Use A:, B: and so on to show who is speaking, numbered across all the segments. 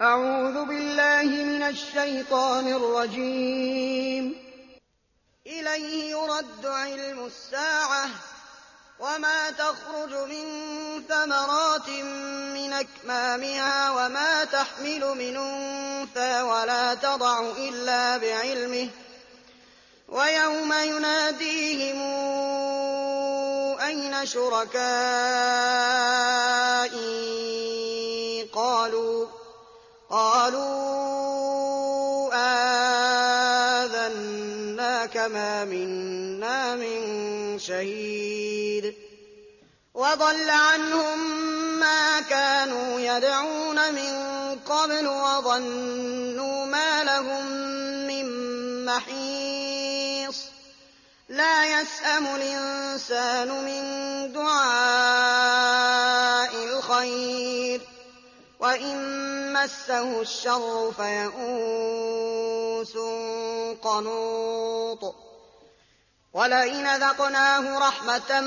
A: أعوذ بالله من الشيطان الرجيم إليه يرد علم الساعة وما تخرج من ثمرات من أكمامها وما تحمل من أنثى ولا تضع إلا بعلمه ويوم يناديهم أين شركائي قالوا قَالُوا آذَنَّاكَ مَا مِنَّا مِن شَهِيدٍ وَضَلَّ عَنْهُم مَّا كَانُوا يَدْعُونَ مِن قَبْلُ وَظَنُّوا مَا لَهُم مِّن مَّحِيصٍ لا يسأم الإنسان من دعاء الخير وَإِن مَّسَّهُ الشَّرُّ فَيَئُوسٌ قَنُوطٌ وَلَئِنْ أَذَقْنَاهُ رَحْمَةً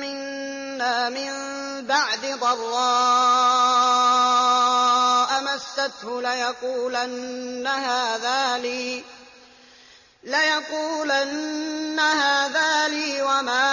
A: مِّنَّا مِن بَعْدِ ضَرَّاءَ مَسَّتْهُ لَيَقُولَنَّ هَٰذَا لِي لَيَقُولَنَّ هَٰذَا لِي وَمَا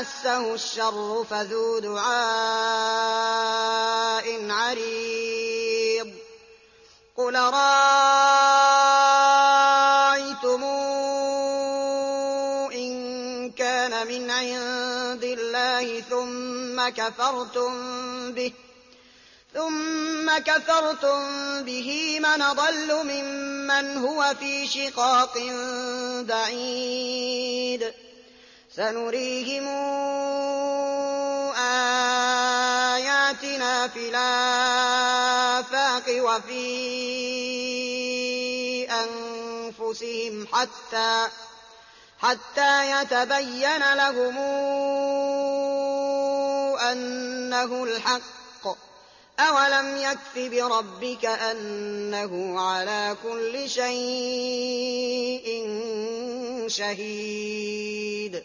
A: مسه الشر فذو دعاء عريض قل رأيتم إن كان من عند الله ثم كفرتم به ثم كفرتم به من ضل ممن هو في شقاق بعيد سَنُرِيهِمْ آيَاتِنَا فِي الْآفَاقِ وَفِي أَنفُسِهِمْ حَتَّىٰ يَتَبَيَّنَ لَهُمْ أَنَّهُ الْحَقُّ ۗ أَوَلَمْ يَكْفِ بِرَبِّكَ أَنَّهُ عَلَىٰ كُلِّ شَيْءٍ شَهِيدٌ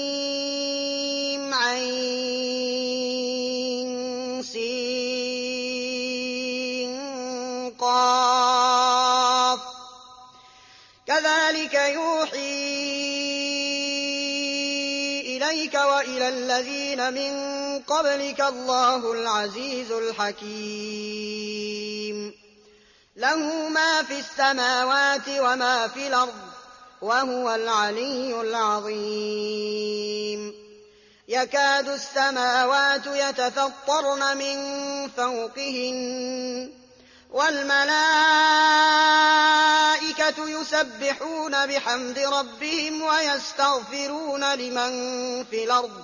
A: الذين من قبلك الله العزيز الحكيم له ما في السماوات وما في الأرض وهو العلي العظيم يكاد السماوات يتفطرن من فوقهن والملائكة يسبحون بحمد ربهم ويستغفرون لمن في الأرض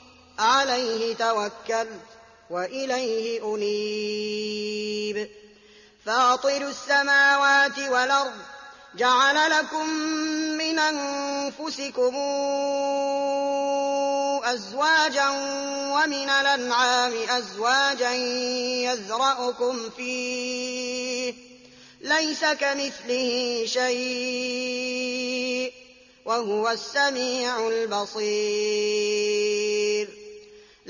A: عليه توكلت وإليه أنيب فاطر السماوات والأرض جعل لكم من أنفسكم أزواجا ومن الأنعام أزواجا يزرأكم فيه ليس كمثله شيء وهو السميع البصير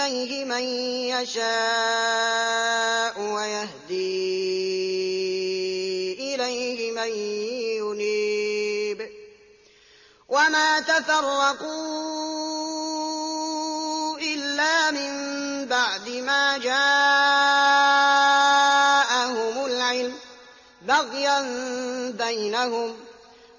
A: إِلَيْهِ مَن يَشَاءُ وَيَهْدِي إِلَيْهِ مَن يُنِيبُ وَمَا تَفَرَّقُوا إِلَّا مِن بَعْدِ مَا جَاءَهُمُ الْعِلْمُ بَغْيًا بَيْنَهُمْ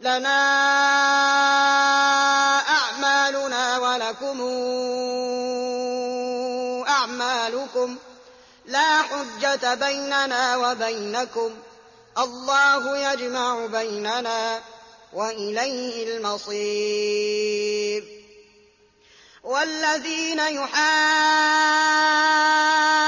A: لَنَا أَعْمَالُنَا وَلَكُمْ أَعْمَالُكُمْ ۖ لَا حُجَّةَ بَيْنَنَا وَبَيْنَكُمْ ۖ اللَّهُ يَجْمَعُ بَيْنَنَا ۖ وَإِلَيْهِ الْمَصِيرُ وَالَّذِينَ يُحَاجُّونَ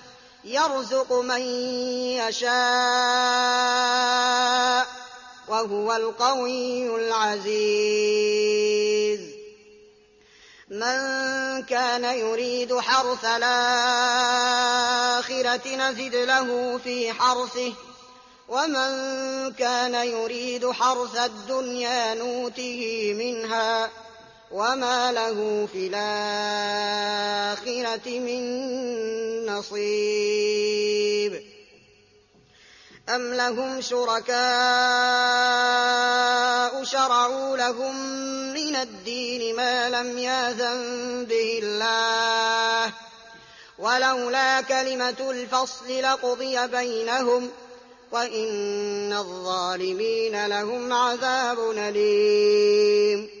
A: يرزق من يشاء وهو القوي العزيز من كان يريد حرث الآخرة نزد له في حرثه ومن كان يريد حرث الدنيا نوته منها وما له في الآخرة من نصيب أم لهم شركاء شرعوا لهم من الدين ما لم ياذن به الله ولولا كلمة الفصل لقضي بينهم وإن الظالمين لهم عذاب أليم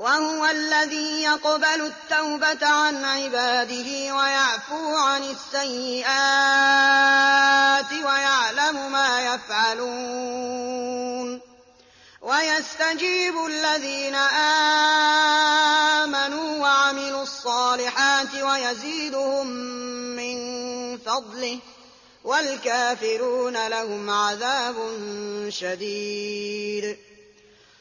A: وهو الذي يقبل التوبة عن عباده ويعفو عن السيئات ويعلم ما يفعلون ويستجيب الذين آمنوا وعملوا الصالحات ويزيدهم من فضله والكافرون لهم عذاب شديد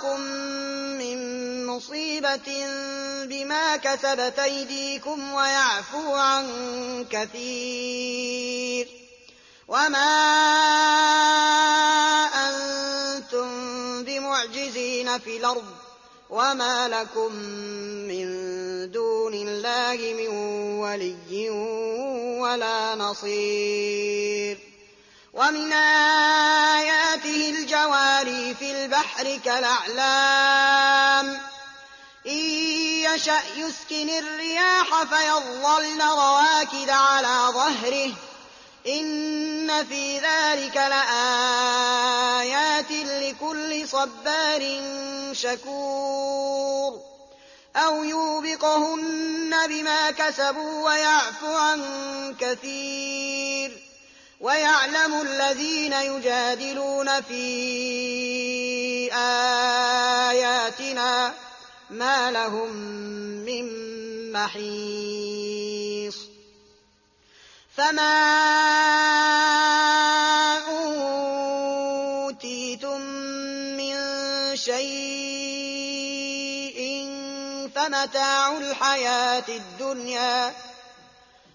A: أَصَابَتْكُم مِّن مُّصِيبَةٍ بِمَا كَسَبَتْ أَيْدِيكُمْ وَيَعْفُو عَن كَثِيرٍ وَمَا أَنتُم بِمُعْجِزِينَ فِي الْأَرْضِ وَمَا لَكُم مِّن دُونِ اللَّهِ مِن وَلِيٍّ وَلَا نَصِيرٍ وَمِنْ آيَاتِهِ الْجَوَارِ فِي الْبَحْرِ كالبحر كالأعلام إن يشأ يسكن الرياح فيظلن رواكد على ظهره إن في ذلك لآيات لكل صبار شكور أو يوبقهن بما كسبوا ويعفو عن كثير ويعلم الذين يجادلون فيه بِآيَاتِنَا مَا لَهُم مِّن مَّحِيصٍ فَمَا أُوتِيتُم مِّن شَيْءٍ فَمَتَاعُ الْحَيَاةِ الدُّنْيَا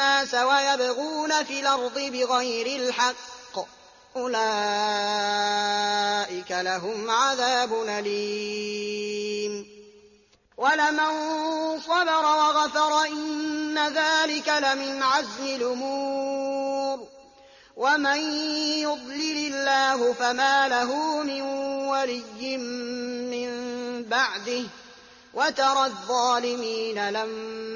A: الناس ويبغون في الأرض بغير الحق أولئك لهم عذاب أليم ولمن صبر وغفر إن ذلك لمن عزم الأمور ومن يضلل الله فما له من ولي من بعده وترى الظالمين لما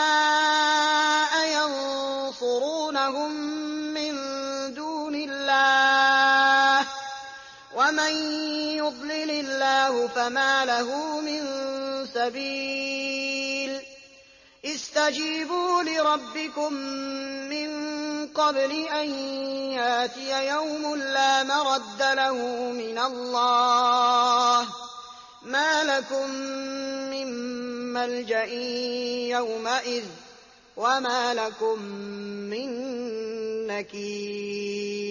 A: ومن يضلل الله فما له من سبيل استجيبوا لربكم من قبل أن ياتي يوم لا مرد له من الله ما لكم من ملجأ يومئذ وما لكم من نكير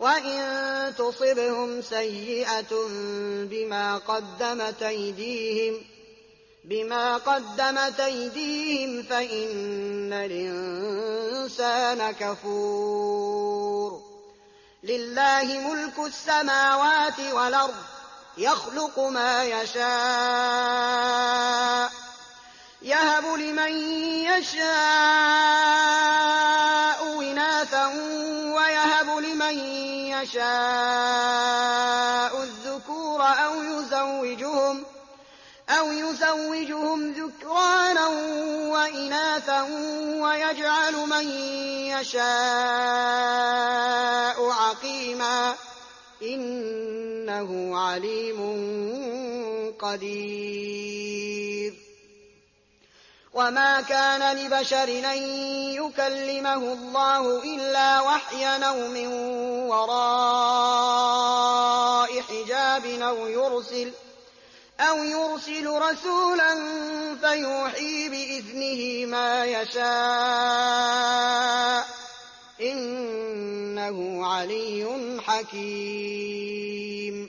A: وَإِن تُصِبْهُمْ سَيِّئَةٌ بِمَا قَدَّمَتْ أَيْدِيهِمْ بما قدمت أيديهم فإن الإنسان كفور لله ملك السماوات والأرض يخلق ما يشاء يهب لمن يشاء إناثا ويهب لمن يشاء الذكور أو يزوجهم أو يزوجهم ذكرانا وإناثا ويجعل من يشاء عقيما إنه عليم قدير وما كان لبشر ان يكلمه الله إلا وحيا أو من وراء حجاب أو يرسل, أو يرسل رسولا فيوحي بإذنه ما يشاء إنه علي حكيم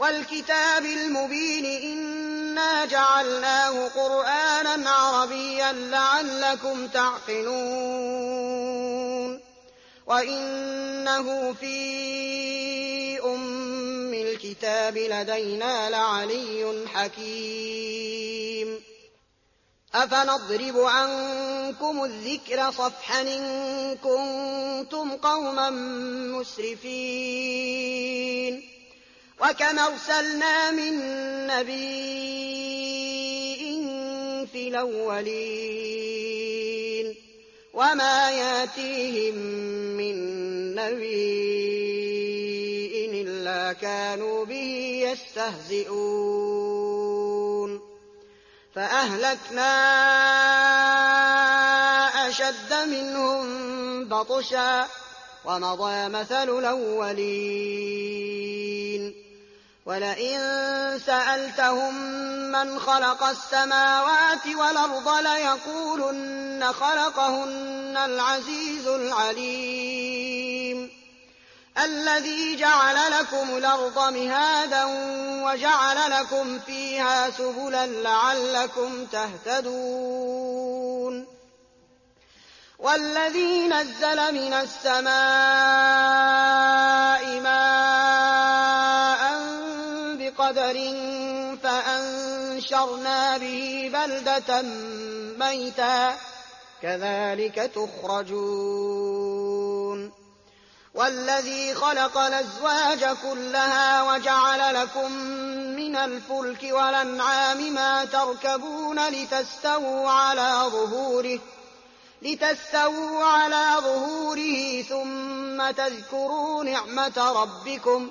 A: والكتاب المبين إنا جعلناه قرآنا عربيا لعلكم تعقلون وإنه في أم الكتاب لدينا لعلي حكيم أفنضرب عنكم الذكر صفحا إن كنتم قوما مسرفين وكم أرسلنا من نبي في الأولين وما ياتيهم من نبي إلا كانوا به يستهزئون فأهلكنا أشد منهم بطشا ومضى مثل الأولين ولئن سألتهم من خلق السماوات والأرض ليقولن خلقهن العزيز العليم الذي جعل لكم الأرض مهادا وجعل لكم فيها سبلا لعلكم تهتدون والذي نزل من السماء وَأَثَرْنَا بِهِ بَلْدَةً مَّيْتًا كَذَلِكَ تُخْرَجُونَ وَالَّذِي خَلَقَ الْأَزْوَاجَ كُلَّهَا وَجَعَلَ لَكُم مِّنَ الْفُلْكِ وَالْأَنْعَامِ مَا تَرْكَبُونَ لِتَسْتَوُوا عَلَىٰ ظُهُورِهِ لتستووا على ظهوره ثم تذكروا نعمة ربكم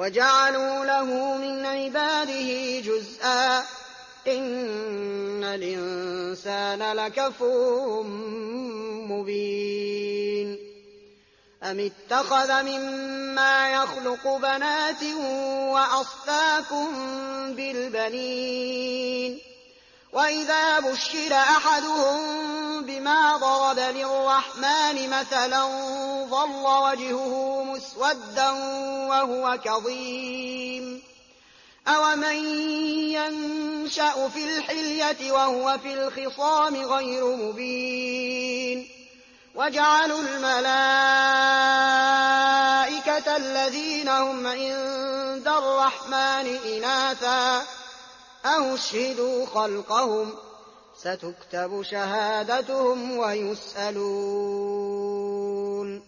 A: وجعلوا له من عباده جزءا إن الإنسان لكفور مبين أم اتخذ مما يخلق بنات وأصفاكم بالبنين وإذا بشر أحدهم بما ضرب للرحمن مثلا ظل وجهه مسودا وهو كظيم أومن ينشأ في الحلية وهو في الخصام غير مبين وجعلوا الملائكة الذين هم عند الرحمن إناثا أو اشهدوا خلقهم ستكتب شهادتهم ويسألون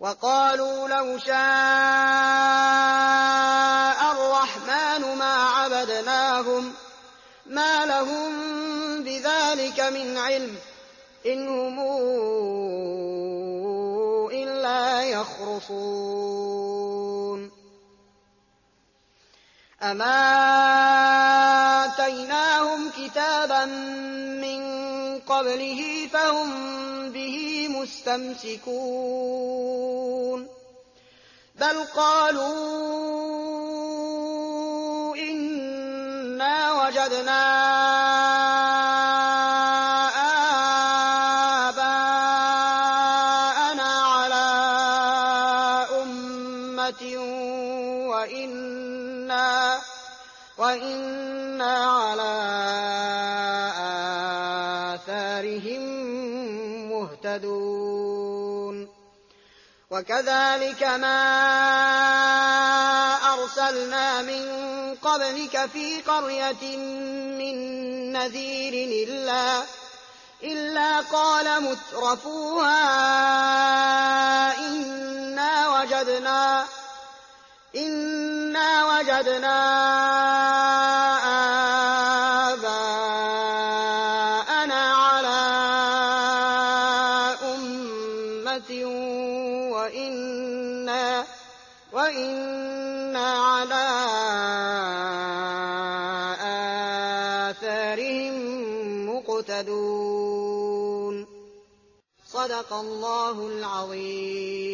A: وقالوا لو شاء الرحمن ما عبدناهم ما لهم بذلك من علم إن هم إلا يخرصون أما أمما من قبله فهم به مستمسكون بل قالوا إنا وجدنا مهتدون وكذلك ما أرسلنا من قبلك في قرية من نذير إلا, إلا قال مترفوها إنا وجدنا إنا وجدنا الله العظيم